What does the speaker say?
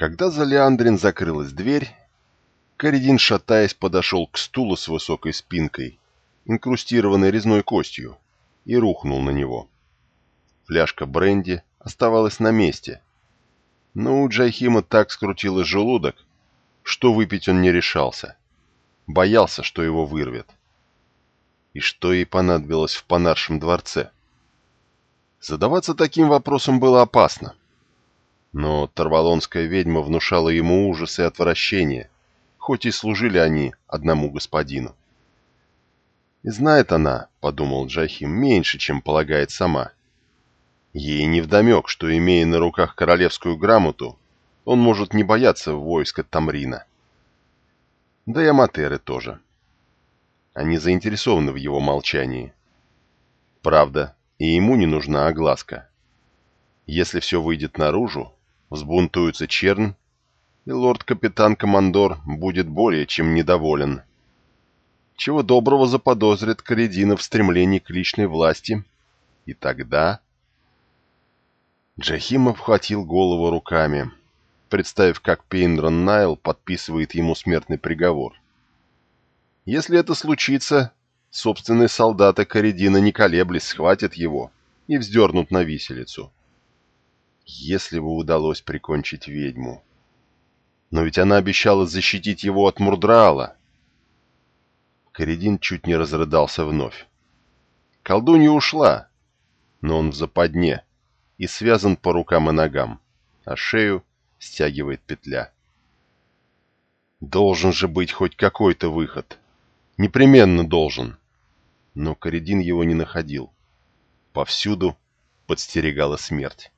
Когда за Леандрин закрылась дверь, Коридин, шатаясь, подошел к стулу с высокой спинкой, инкрустированной резной костью, и рухнул на него. Фляжка бренди оставалась на месте, но у Джайхима так скрутило желудок, что выпить он не решался. Боялся, что его вырвет. И что ей понадобилось в Панаршем дворце? Задаваться таким вопросом было опасно. Но Тарвалонская ведьма внушала ему ужас и отвращение, хоть и служили они одному господину. И знает она, — подумал Джахим, — меньше, чем полагает сама. Ей невдомек, что, имея на руках королевскую грамоту, он может не бояться войска Тамрина. Да и аматеры тоже. Они заинтересованы в его молчании. Правда, и ему не нужна огласка. Если все выйдет наружу, взбунтуется Черн, и лорд-капитан-командор будет более чем недоволен. Чего доброго заподозрит Коридина в стремлении к личной власти, и тогда... Джахим обхватил голову руками, представив, как Пейндрон Найл подписывает ему смертный приговор. Если это случится, собственные солдаты Коридина не колеблясь схватят его и вздернут на виселицу. Если бы удалось прикончить ведьму. Но ведь она обещала защитить его от Мурдраала. Коридин чуть не разрыдался вновь. Колдунья ушла, но он в западне и связан по рукам и ногам, а шею стягивает петля. Должен же быть хоть какой-то выход. Непременно должен. Но Коридин его не находил. Повсюду подстерегала смерть.